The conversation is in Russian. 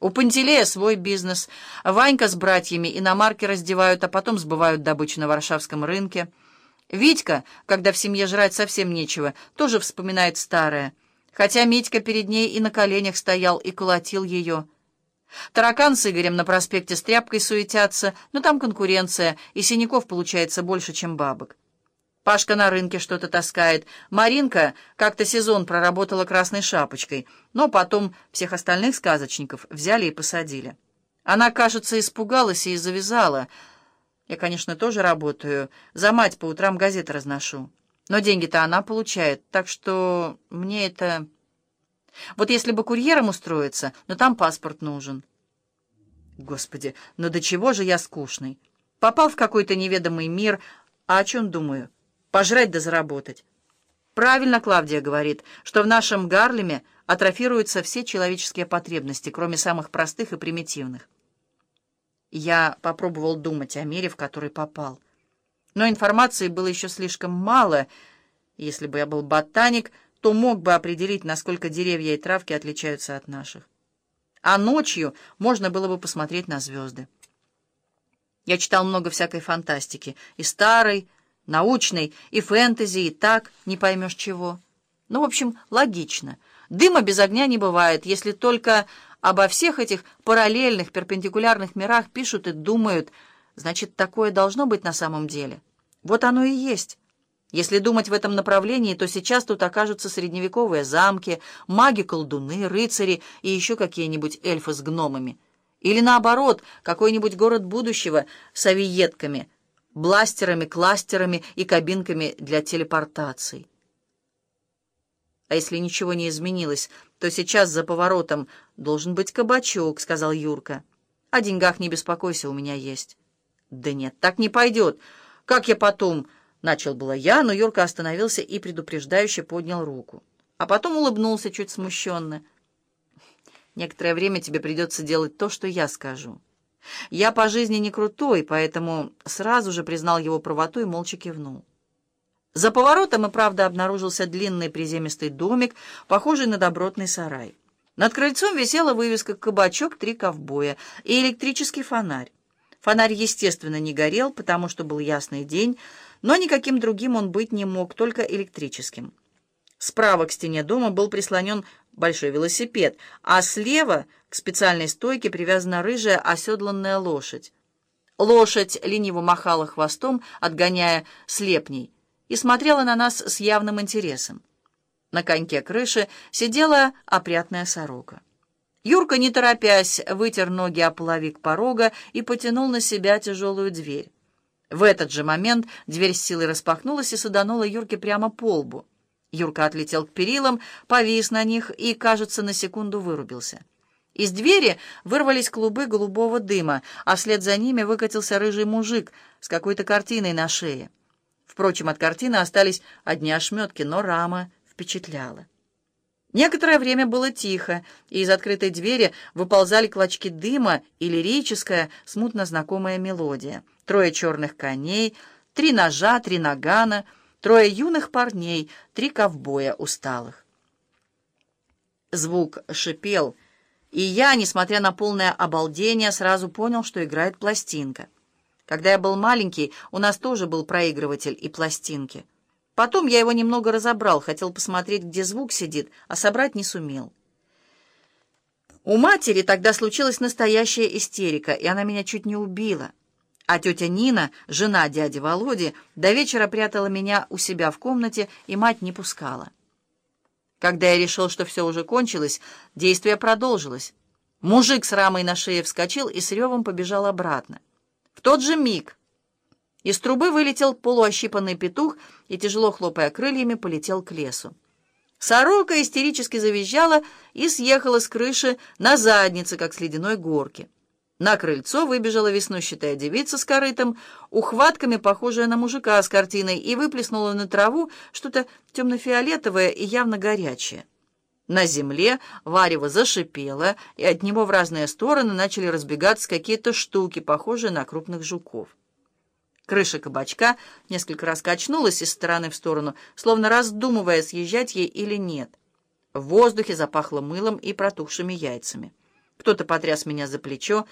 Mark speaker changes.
Speaker 1: У Пантелея свой бизнес. Ванька с братьями иномарки раздевают, а потом сбывают добычу на Варшавском рынке. Витька, когда в семье жрать совсем нечего, тоже вспоминает старое. Хотя Митька перед ней и на коленях стоял, и колотил ее. Таракан с Игорем на проспекте с тряпкой суетятся, но там конкуренция, и синяков получается больше, чем бабок. Пашка на рынке что-то таскает. Маринка как-то сезон проработала красной шапочкой, но потом всех остальных сказочников взяли и посадили. Она, кажется, испугалась и завязала. Я, конечно, тоже работаю. За мать по утрам газеты разношу. Но деньги-то она получает, так что мне это... Вот если бы курьером устроиться, но там паспорт нужен. Господи, ну до чего же я скучный? Попал в какой-то неведомый мир, а о чем думаю? Пожрать да заработать. Правильно Клавдия говорит, что в нашем Гарлеме атрофируются все человеческие потребности, кроме самых простых и примитивных. Я попробовал думать о мире, в который попал. Но информации было еще слишком мало. Если бы я был ботаник, то мог бы определить, насколько деревья и травки отличаются от наших. А ночью можно было бы посмотреть на звезды. Я читал много всякой фантастики, и старой, научной, и фэнтези, и так, не поймешь чего. Ну, в общем, логично. Дыма без огня не бывает, если только обо всех этих параллельных, перпендикулярных мирах пишут и думают, значит, такое должно быть на самом деле. Вот оно и есть. Если думать в этом направлении, то сейчас тут окажутся средневековые замки, маги-колдуны, рыцари и еще какие-нибудь эльфы с гномами. Или наоборот, какой-нибудь город будущего с авиетками – бластерами, кластерами и кабинками для телепортаций. «А если ничего не изменилось, то сейчас за поворотом должен быть кабачок», — сказал Юрка. «О деньгах не беспокойся, у меня есть». «Да нет, так не пойдет. Как я потом...» Начал было я, но Юрка остановился и предупреждающе поднял руку. А потом улыбнулся чуть смущенно. «Некоторое время тебе придется делать то, что я скажу». Я по жизни не крутой, поэтому сразу же признал его правоту и молча кивнул. За поворотом и правда обнаружился длинный приземистый домик, похожий на добротный сарай. Над крыльцом висела вывеска «Кабачок, три ковбоя» и электрический фонарь. Фонарь, естественно, не горел, потому что был ясный день, но никаким другим он быть не мог, только электрическим. Справа к стене дома был прислонен большой велосипед, а слева к специальной стойке привязана рыжая оседланная лошадь. Лошадь лениво махала хвостом, отгоняя слепней, и смотрела на нас с явным интересом. На коньке крыши сидела опрятная сорока. Юрка, не торопясь, вытер ноги о половик порога и потянул на себя тяжелую дверь. В этот же момент дверь с силой распахнулась и саданула Юрке прямо по лбу. Юрка отлетел к перилам, повис на них и, кажется, на секунду вырубился. Из двери вырвались клубы голубого дыма, а вслед за ними выкатился рыжий мужик с какой-то картиной на шее. Впрочем, от картины остались одни ошметки, но рама впечатляла. Некоторое время было тихо, и из открытой двери выползали клочки дыма и лирическая, смутно знакомая мелодия. Трое черных коней, три ножа, три нагана — Трое юных парней, три ковбоя усталых. Звук шипел, и я, несмотря на полное обалдение, сразу понял, что играет пластинка. Когда я был маленький, у нас тоже был проигрыватель и пластинки. Потом я его немного разобрал, хотел посмотреть, где звук сидит, а собрать не сумел. У матери тогда случилась настоящая истерика, и она меня чуть не убила. А тетя Нина, жена дяди Володи, до вечера прятала меня у себя в комнате, и мать не пускала. Когда я решил, что все уже кончилось, действие продолжилось. Мужик с рамой на шее вскочил и с ревом побежал обратно. В тот же миг из трубы вылетел полуощипанный петух и, тяжело хлопая крыльями, полетел к лесу. Сорока истерически завизжала и съехала с крыши на заднице, как с ледяной горки. На крыльцо выбежала веснущатая девица с корытом, ухватками похожая на мужика с картиной, и выплеснула на траву что-то темно-фиолетовое и явно горячее. На земле варево зашипело, и от него в разные стороны начали разбегаться какие-то штуки, похожие на крупных жуков. Крыша кабачка несколько раз качнулась из стороны в сторону, словно раздумывая, съезжать ей или нет. В воздухе запахло мылом и протухшими яйцами. Кто-то потряс меня за плечо,